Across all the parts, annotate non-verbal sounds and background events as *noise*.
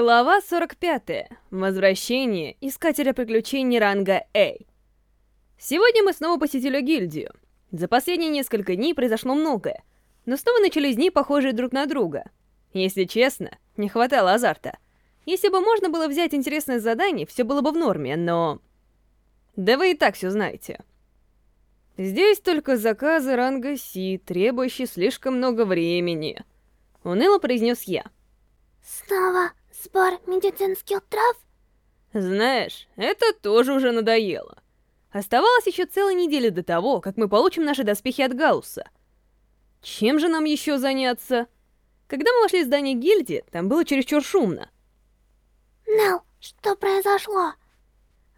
Глава 45. Возвращение Искателя приключений ранга А. Сегодня мы снова посетили гильдию. За последние несколько дней произошло многое, но снова начались дни, похожие друг на друга. Если честно, не хватало азарта. Если бы можно было взять интересное задание, все было бы в норме, но... Да вы и так все знаете. Здесь только заказы ранга Си, требующие слишком много времени. Уныло произнес я. Снова сбор медицинских трав? Знаешь, это тоже уже надоело. Оставалось еще целая неделя до того, как мы получим наши доспехи от Гаусса. Чем же нам еще заняться? Когда мы вошли в здание гильдии, там было чересчур шумно. Нел, что произошло?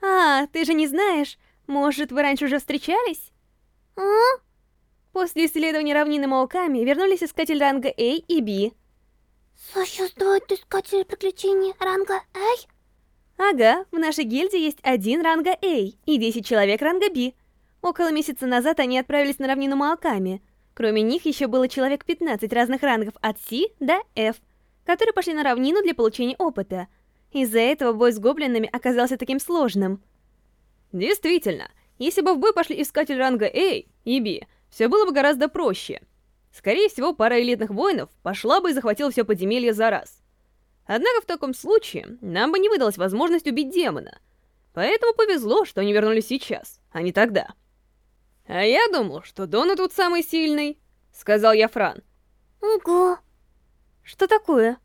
А, ты же не знаешь, может, вы раньше уже встречались? А? После исследования равнины Мауками вернулись искатель ранга А и Б. Существует искатель приключений ранга А? Ага, в нашей гильдии есть один ранга А и 10 человек ранга Б. Около месяца назад они отправились на равнину Маоками. Кроме них еще было человек 15 разных рангов от С до F, которые пошли на равнину для получения опыта. Из-за этого бой с гоблинами оказался таким сложным. Действительно, если бы в бой пошли искатель ранга А и Б, все было бы гораздо проще. Скорее всего, пара элитных воинов пошла бы и захватила все подземелье за раз. Однако в таком случае нам бы не выдалась возможность убить демона. Поэтому повезло, что они вернулись сейчас, а не тогда. «А я думал, что Дона тут самый сильный», — сказал я Фран. Ого, Что такое?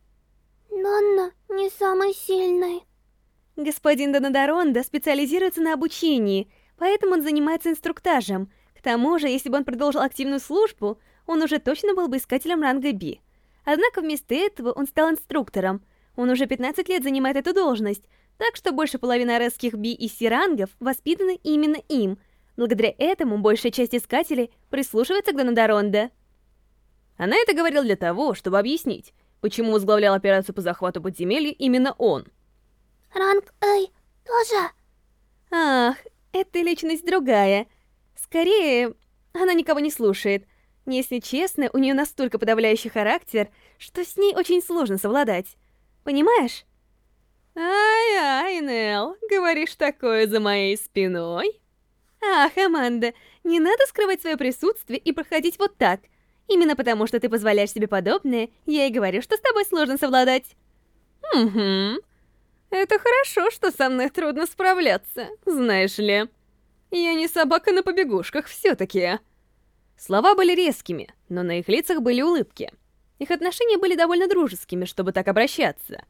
Донна не самый сильный. Господин Донодаронда специализируется на обучении, поэтому он занимается инструктажем. К тому же, если бы он продолжил активную службу, он уже точно был бы искателем ранга Би. Однако вместо этого он стал инструктором. Он уже 15 лет занимает эту должность, так что больше половины аресских Би и Си рангов воспитаны именно им. Благодаря этому большая часть искателей прислушивается к Донодаронда. Она это говорила для того, чтобы объяснить, почему возглавлял операцию по захвату подземелья именно он. Ранг А тоже. Ах, эта личность другая. Скорее, она никого не слушает. Если честно, у нее настолько подавляющий характер, что с ней очень сложно совладать. Понимаешь? Ай-ай, Нел, говоришь такое за моей спиной? Ах, Аманда, не надо скрывать свое присутствие и проходить вот так. Именно потому, что ты позволяешь себе подобное, я и говорю, что с тобой сложно совладать. Угу. Это хорошо, что со мной трудно справляться, знаешь ли. Я не собака на побегушках все-таки. Слова были резкими, но на их лицах были улыбки. Их отношения были довольно дружескими, чтобы так обращаться.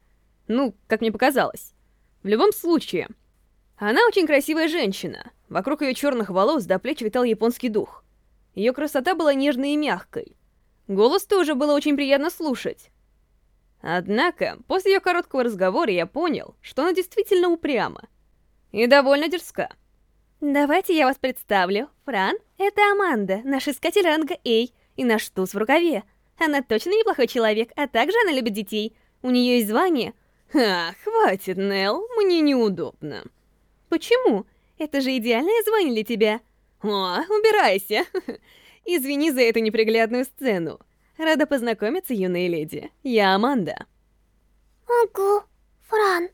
Ну, как мне показалось. В любом случае, она очень красивая женщина. Вокруг ее черных волос до плеч витал японский дух. Ее красота была нежной и мягкой. Голос тоже было очень приятно слушать. Однако, после ее короткого разговора я понял, что она действительно упряма. И довольно дерзка. Давайте я вас представлю. Фран — это Аманда, наш искатель ранга А, и наш туз в рукаве. Она точно неплохой человек, а также она любит детей. У нее есть звание. Ха, хватит, Нел, мне неудобно. Почему? Это же идеальное звание для тебя. О, убирайся. *laughs* Извини за эту неприглядную сцену. Рада познакомиться, юная леди. Я Аманда. Ого, Фран.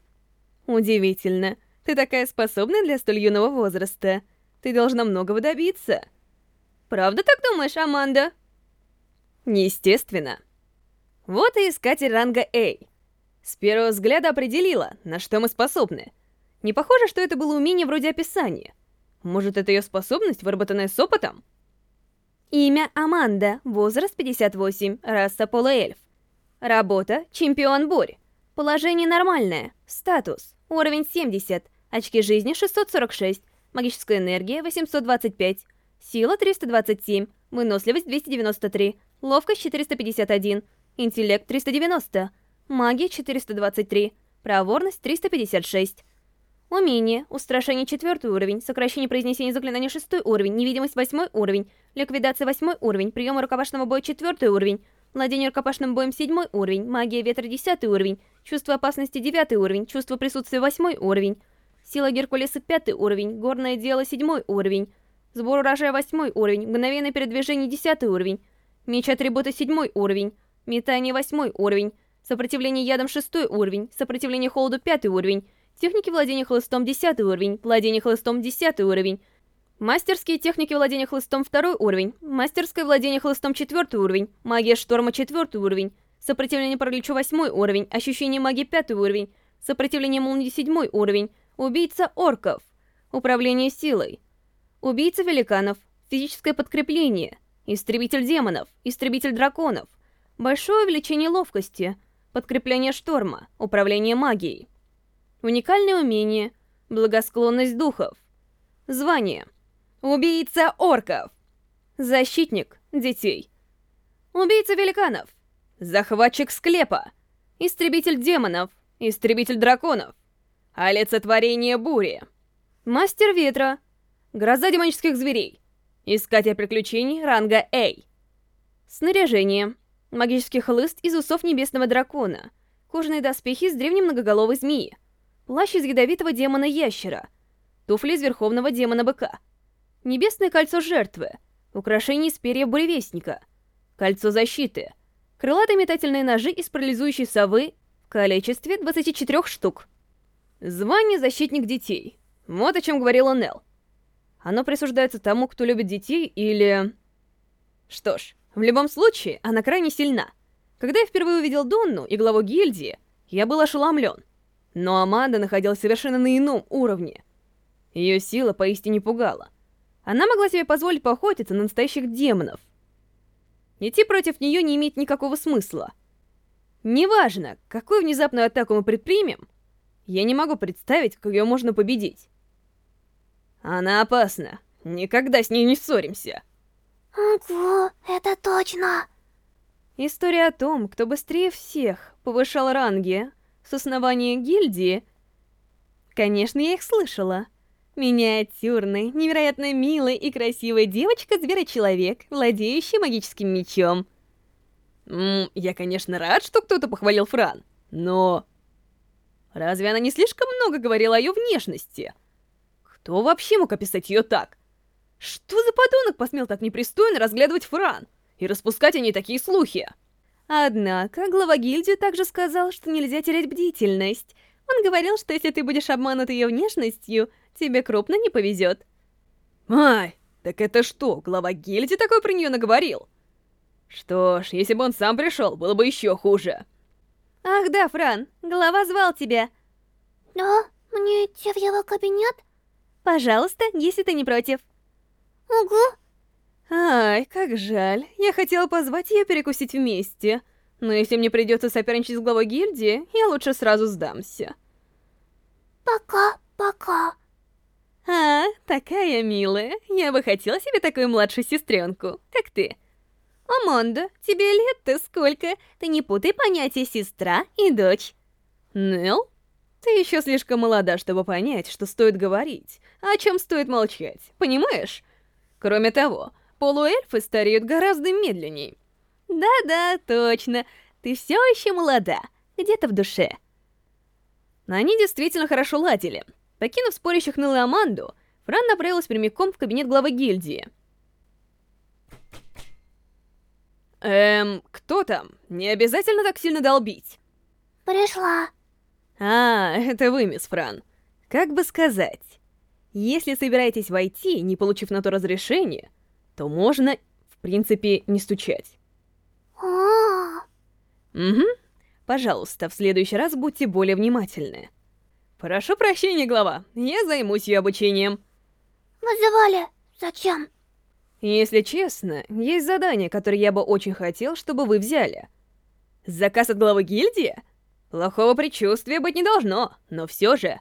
Удивительно. Ты такая способная для столь юного возраста. Ты должна многого добиться. Правда так думаешь, Аманда? Естественно. Вот и искатель ранга А. С первого взгляда определила, на что мы способны. Не похоже, что это было умение вроде описания. Может, это ее способность, выработанная с опытом? Имя Аманда, возраст 58, раса полуэльф. Работа – чемпион бурь. Положение нормальное, статус – уровень 70, очки жизни 646, магическая энергия 825, сила 327, выносливость 293, ловкость 451, интеллект 390, магия 423, проворность 356. Умение. Устрашение 4 уровень, сокращение произнесения заклинания 6 уровень, невидимость 8 уровень, ликвидация 8 уровень, приемы рукопашного боя 4 уровень, владение рукопашным боем 7 уровень, магия ветра 10 уровень, чувство опасности 9 уровень, чувство присутствия 8 уровень, сила Геркулеса 5 уровень, горное дело 7 уровень, сбор урожая 8 уровень, мгновенное передвижение 10 уровень, меч атрибута 7 уровень, метание 8 уровень, сопротивление ядом 6 уровень, сопротивление холоду 5 уровень, техники владения хлыстом 10 уровень, владение хлыстом 10 уровень, мастерские техники владения хлыстом 2 уровень, мастерское владение хлыстом 4 уровень, магия шторма 4 уровень, сопротивление параличу 8 уровень, ощущение магии 5 уровень, сопротивление молнии 7 уровень, убийца орков, управление силой, убийца великанов, физическое подкрепление, истребитель демонов, истребитель драконов, большое увеличение ловкости, подкрепление шторма, управление магией, уникальное умение, благосклонность духов, звание, убийца орков, защитник детей, убийца великанов, захватчик склепа, истребитель демонов, истребитель драконов, олицетворение бури, мастер ветра, гроза демонических зверей, искатель приключений ранга A, снаряжение, магический хлыст из усов небесного дракона, кожаные доспехи с древней многоголовой змеи, плащ из ядовитого демона-ящера, туфли из верховного демона-быка, небесное кольцо жертвы, украшение из перьев буревестника, кольцо защиты, крылатые метательные ножи из парализующей совы в количестве 24 штук. Звание «Защитник детей». Вот о чем говорила Нелл. Оно присуждается тому, кто любит детей, или... Что ж, в любом случае, она крайне сильна. Когда я впервые увидел Донну и главу гильдии, я был ошеломлен. Но Аманда находилась совершенно на ином уровне. Ее сила поистине пугала. Она могла себе позволить поохотиться на настоящих демонов. Идти против нее не имеет никакого смысла. Неважно, какую внезапную атаку мы предпримем, я не могу представить, как ее можно победить. Она опасна. Никогда с ней не ссоримся. Ого, это точно. История о том, кто быстрее всех повышал ранги с основания гильдии. Конечно, я их слышала. Миниатюрный, невероятно милый и красивая девочка-зверочеловек, владеющая магическим мечом. Ммм, я, конечно, рад, что кто-то похвалил Фран, но... Разве она не слишком много говорила о ее внешности? Кто вообще мог описать ее так? Что за подонок посмел так непристойно разглядывать Фран и распускать о ней такие слухи? Однако, глава гильдии также сказал, что нельзя терять бдительность. Он говорил, что если ты будешь обманут ее внешностью, тебе крупно не повезет. Ай, так это что, глава гильдии такой про нее наговорил? Что ж, если бы он сам пришел, было бы еще хуже. Ах да, Фран, глава звал тебя. Да, мне идти в его кабинет? Пожалуйста, если ты не против. Угу. Ай, как жаль. Я хотела позвать ее перекусить вместе. Но если мне придется соперничать с главой гильдии, я лучше сразу сдамся. Пока, пока. А, такая милая. Я бы хотела себе такую младшую сестренку, как ты. Аманда, тебе лет-то сколько? Ты не путай понятия сестра и дочь. Нел? Ты еще слишком молода, чтобы понять, что стоит говорить, а о чем стоит молчать, понимаешь? Кроме того, полуэльфы стареют гораздо медленнее. Да-да, точно, ты все еще молода, где-то в душе. Они действительно хорошо ладили. Покинув спорящих Нелл и Аманду, Фран направилась прямиком в кабинет главы гильдии. Эм, кто там? Не обязательно так сильно долбить. Пришла. А, это вы, мисс Фран. Как бы сказать, если собираетесь войти, не получив на то разрешение, то можно, в принципе, не стучать. О, Угу. Пожалуйста, в следующий раз будьте более внимательны. Прошу прощения, глава, я займусь ее обучением. вызывали. Зачем? Если честно, есть задание, которое я бы очень хотел, чтобы вы взяли. Заказ от главы гильдии? Плохого предчувствия быть не должно, но все же...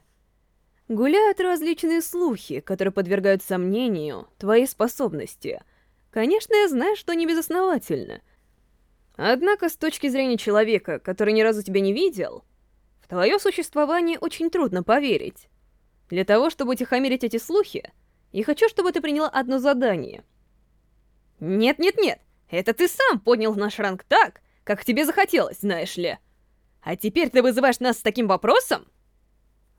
Гуляют различные слухи, которые подвергают сомнению твои способности. Конечно, я знаю, что не безосновательно. Однако, с точки зрения человека, который ни разу тебя не видел, в твое существование очень трудно поверить. Для того, чтобы утихомирить эти слухи, я хочу, чтобы ты приняла одно задание. Нет-нет-нет, это ты сам поднял наш ранг так, как тебе захотелось, знаешь ли. А теперь ты вызываешь нас с таким вопросом?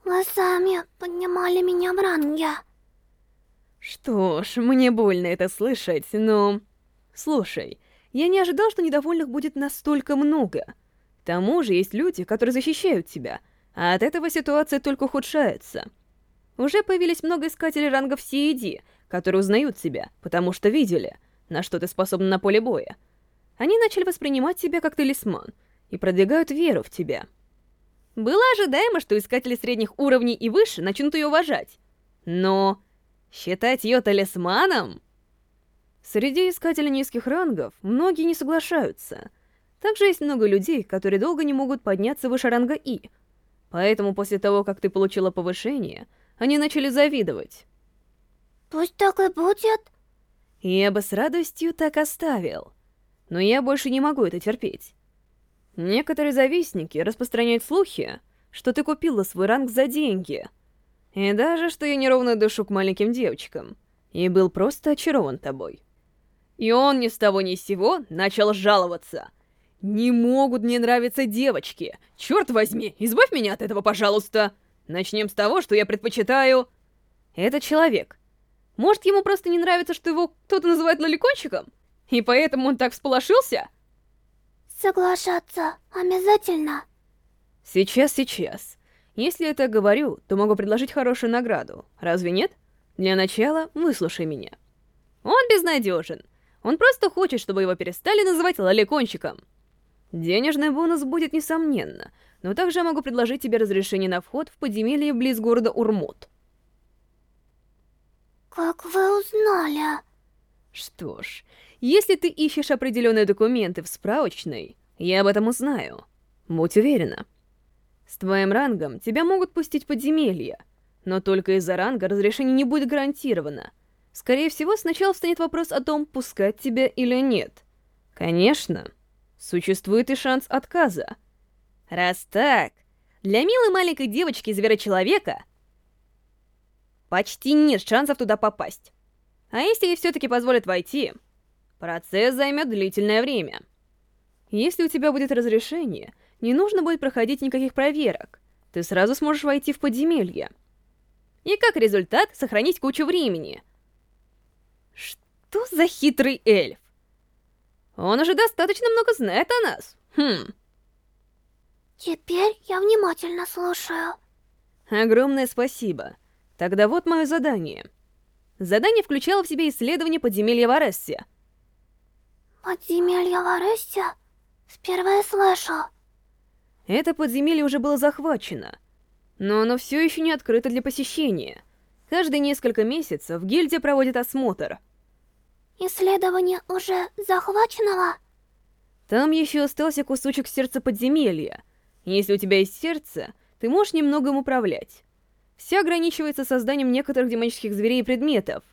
Вы сами поднимали меня в ранге. Что ж, мне больно это слышать, но... Слушай, я не ожидал, что недовольных будет настолько много. К тому же есть люди, которые защищают тебя, а от этого ситуация только ухудшается. Уже появились много искателей рангов CED, которые узнают тебя, потому что видели, на что ты способна на поле боя. Они начали воспринимать тебя как талисман и продвигают веру в тебя. Было ожидаемо, что искатели средних уровней и выше начнут ее уважать. Но считать ее талисманом... Среди искателей низких рангов многие не соглашаются. Также есть много людей, которые долго не могут подняться выше ранга И. Поэтому после того, как ты получила повышение, они начали завидовать. Пусть так и будет. Я бы с радостью так оставил. Но я больше не могу это терпеть. Некоторые завистники распространяют слухи, что ты купила свой ранг за деньги. И даже, что я неровно дышу к маленьким девочкам. И был просто очарован тобой. И он ни с того ни с сего начал жаловаться. «Не могут мне нравиться девочки! Черт возьми, избавь меня от этого, пожалуйста! Начнем с того, что я предпочитаю...» Это человек. Может, ему просто не нравится, что его кто-то называет лоликончиком? И поэтому он так всполошился? Соглашаться обязательно. Сейчас, сейчас. Если я так говорю, то могу предложить хорошую награду. Разве нет? Для начала, выслушай меня. Он безнадежен. Он просто хочет, чтобы его перестали называть лоликончиком. Денежный бонус будет несомненно, но также я могу предложить тебе разрешение на вход в подземелье близ города Урмут. Как вы узнали? Что ж, если ты ищешь определенные документы в справочной, я об этом узнаю. Будь уверена. С твоим рангом тебя могут пустить в подземелье, но только из-за ранга разрешение не будет гарантировано. Скорее всего, сначала встанет вопрос о том, пускать тебя или нет. Конечно, существует и шанс отказа. Раз так, для милой маленькой девочки-зверочеловека почти нет шансов туда попасть. А если ей все-таки позволят войти, Процесс займет длительное время. Если у тебя будет разрешение, не нужно будет проходить никаких проверок. Ты сразу сможешь войти в подземелье. И как результат сохранить кучу времени. Что за хитрый эльф? Он уже достаточно много знает о нас. Хм. Теперь я внимательно слушаю. Огромное спасибо. Тогда вот мое задание. Задание включало в себя исследование подземелья в Арессе — Подземелье Ларесси? Впервые слышу. Это подземелье уже было захвачено, но оно все еще не открыто для посещения. Каждые несколько месяцев гильдия проводит осмотр. Исследование уже захваченного? Там еще остался кусочек сердца подземелья. Если у тебя есть сердце, ты можешь немного им управлять. Все ограничивается созданием некоторых демонических зверей и предметов.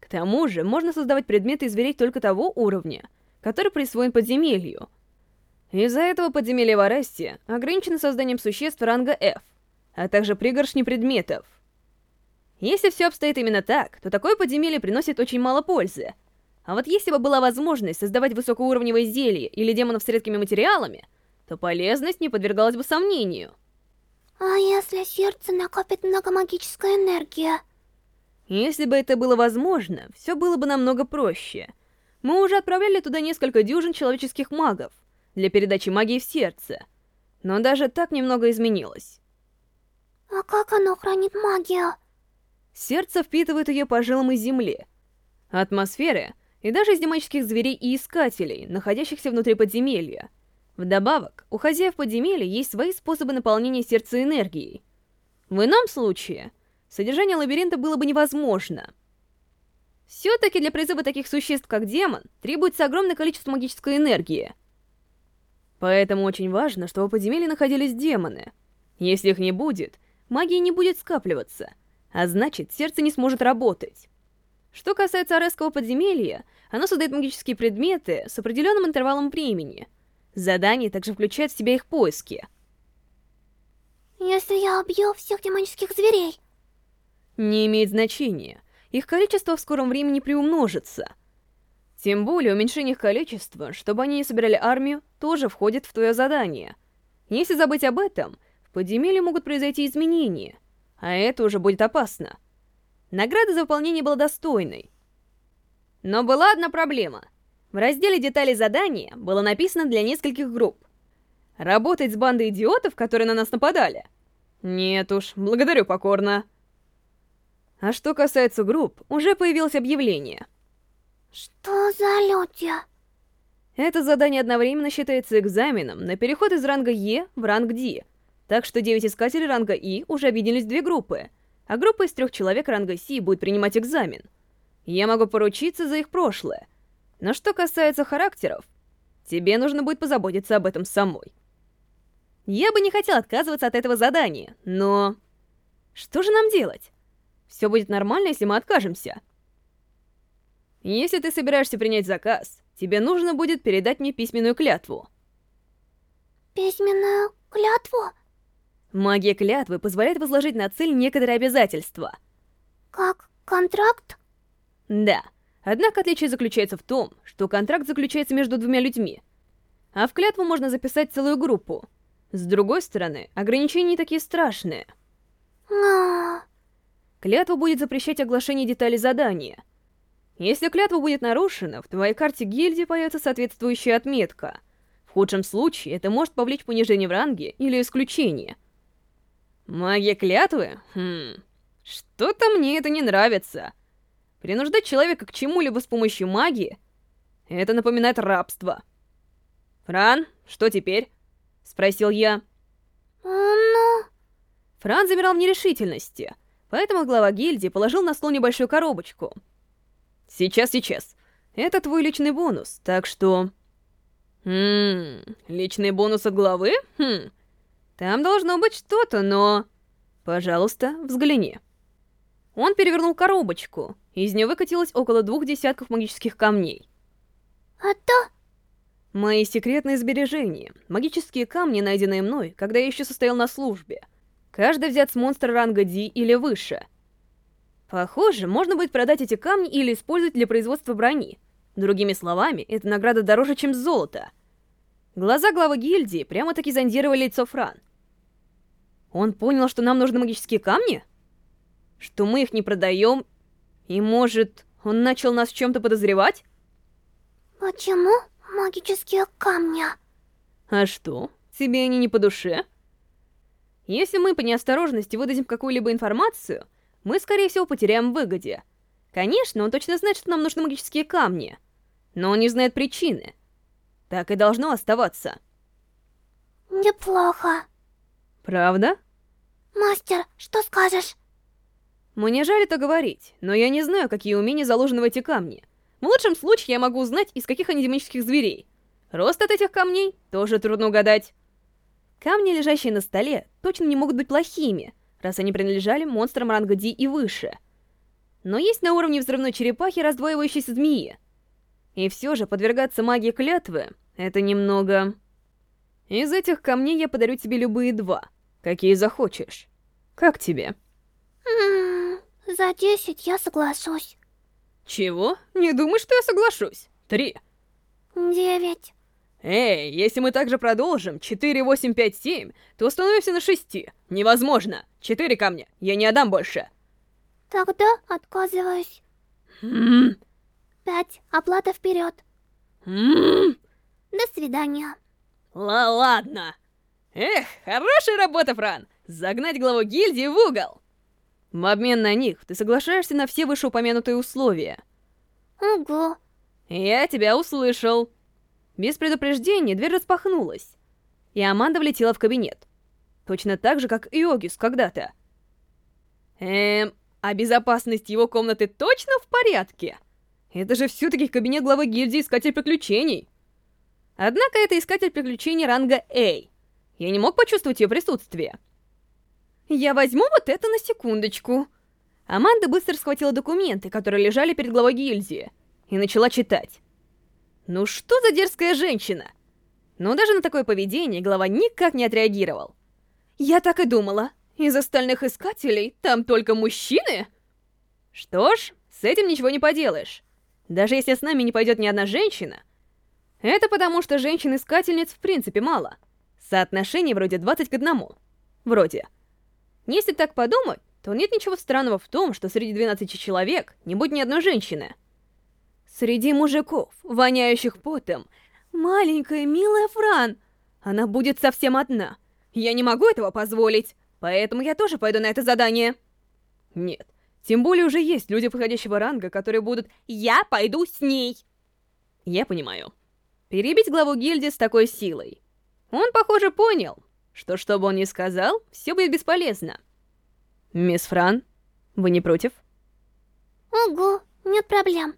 К тому же, можно создавать предметы и зверей только того уровня, который присвоен подземелью. Из-за этого подземелье в Аресте ограничено созданием существ ранга F, а также пригоршни предметов. Если все обстоит именно так, то такое подземелье приносит очень мало пользы. А вот если бы была возможность создавать высокоуровневые зелья или демонов с редкими материалами, то полезность не подвергалась бы сомнению. А если сердце накопит много магической энергии? Если бы это было возможно, все было бы намного проще. Мы уже отправляли туда несколько дюжин человеческих магов для передачи магии в сердце. Но даже так немного изменилось. А как оно хранит магию? Сердце впитывает ее по жилам из земли, атмосферы и даже из демонических зверей и искателей, находящихся внутри подземелья. Вдобавок, у хозяев подземелья есть свои способы наполнения сердца энергией. В ином случае содержание лабиринта было бы невозможно. Все-таки для призыва таких существ, как демон, требуется огромное количество магической энергии. Поэтому очень важно, чтобы в подземелье находились демоны. Если их не будет, магия не будет скапливаться, а значит, сердце не сможет работать. Что касается аресского подземелья, оно создает магические предметы с определенным интервалом времени. Задание также включает в себя их поиски. Если я убью всех демонических зверей, не имеет значения. Их количество в скором времени приумножится. Тем более уменьшение их количества, чтобы они не собирали армию, тоже входит в твое задание. Если забыть об этом, в подземелье могут произойти изменения, а это уже будет опасно. Награда за выполнение была достойной. Но была одна проблема. В разделе «Детали задания» было написано для нескольких групп. Работать с бандой идиотов, которые на нас нападали? Нет уж, благодарю покорно. А что касается групп, уже появилось объявление. Что за люди? Это задание одновременно считается экзаменом на переход из ранга Е в ранг Д. Так что 9 искателей ранга И уже объединились в две группы, а группа из трех человек ранга С будет принимать экзамен. Я могу поручиться за их прошлое. Но что касается характеров, тебе нужно будет позаботиться об этом самой. Я бы не хотел отказываться от этого задания, но... Что же нам делать? Все будет нормально, если мы откажемся. Если ты собираешься принять заказ, тебе нужно будет передать мне письменную клятву. Письменную клятву? Магия клятвы позволяет возложить на цель некоторые обязательства. Как контракт? Да. Однако отличие заключается в том, что контракт заключается между двумя людьми. А в клятву можно записать целую группу. С другой стороны, ограничения такие страшные. Клятва будет запрещать оглашение деталей задания. Если клятва будет нарушена, в твоей карте гильдии появится соответствующая отметка. В худшем случае это может повлечь понижение в ранге или исключение. Магия клятвы? Хм... Что-то мне это не нравится. Принуждать человека к чему-либо с помощью магии — это напоминает рабство. «Фран, что теперь?» — спросил я. Ну... Фран замирал в нерешительности, поэтому глава гильдии положил на стол небольшую коробочку. «Сейчас, сейчас. Это твой личный бонус, так что...» «Ммм, личный бонус от главы? Хм, там должно быть что-то, но... Пожалуйста, взгляни». Он перевернул коробочку, и из нее выкатилось около двух десятков магических камней. Это... Мои секретные сбережения. Магические камни, найденные мной, когда я еще состоял на службе. Каждый взят с монстра ранга D или выше. Похоже, можно будет продать эти камни или использовать для производства брони. Другими словами, эта награда дороже, чем золото. Глаза главы гильдии прямо-таки зондировали лицо Фран. Он понял, что нам нужны магические камни? Что мы их не продаем? И может, он начал нас в чем-то подозревать? Почему магические камни? А что, тебе они не по душе? Если мы по неосторожности выдадим какую-либо информацию, мы, скорее всего, потеряем в выгоде. Конечно, он точно знает, что нам нужны магические камни, но он не знает причины. Так и должно оставаться. Неплохо. Правда? Мастер, что скажешь? Мне жаль это говорить, но я не знаю, какие умения заложены в эти камни. В лучшем случае я могу узнать, из каких они демонических зверей. Рост от этих камней тоже трудно угадать. Камни, лежащие на столе, точно не могут быть плохими, раз они принадлежали монстрам ранга D и выше. Но есть на уровне взрывной черепахи раздвоивающиеся змеи. И все же подвергаться магии клятвы — это немного... Из этих камней я подарю тебе любые два, какие захочешь. Как тебе? М -м, за 10 я соглашусь. Чего? Не думай, что я соглашусь. Три. Девять. Эй, если мы также продолжим 4, 8, 5, 7, то остановимся на 6. Невозможно. Четыре камня. Я не отдам больше. Тогда отказываюсь. М Пять. Оплата вперед. -м До свидания. Ла ладно. Эх, хорошая работа, Фран. Загнать главу гильдии в угол. В обмен на них ты соглашаешься на все вышеупомянутые условия. Ого. Я тебя услышал. Без предупреждения дверь распахнулась, и Аманда влетела в кабинет. Точно так же, как и Огис когда-то. Эм, а безопасность его комнаты точно в порядке? Это же все-таки кабинет главы гильдии Искатель Приключений. Однако это Искатель Приключений ранга A. Я не мог почувствовать ее присутствие. Я возьму вот это на секундочку. Аманда быстро схватила документы, которые лежали перед главой гильдии, и начала читать. Ну что за дерзкая женщина? Но даже на такое поведение глава никак не отреагировал. Я так и думала. Из остальных искателей там только мужчины? Что ж, с этим ничего не поделаешь. Даже если с нами не пойдет ни одна женщина, это потому что женщин-искательниц в принципе мало. Соотношение вроде 20 к 1. Вроде. Если так подумать, то нет ничего странного в том, что среди 12 человек не будет ни одной женщины. Среди мужиков, воняющих потом, маленькая милая Фран. она будет совсем одна. Я не могу этого позволить, поэтому я тоже пойду на это задание. Нет, тем более уже есть люди подходящего ранга, которые будут «Я пойду с ней!» Я понимаю. Перебить главу гильдии с такой силой. Он, похоже, понял, что что бы он ни сказал, все будет бесполезно. Мисс Фран, вы не против? Ого, нет проблем.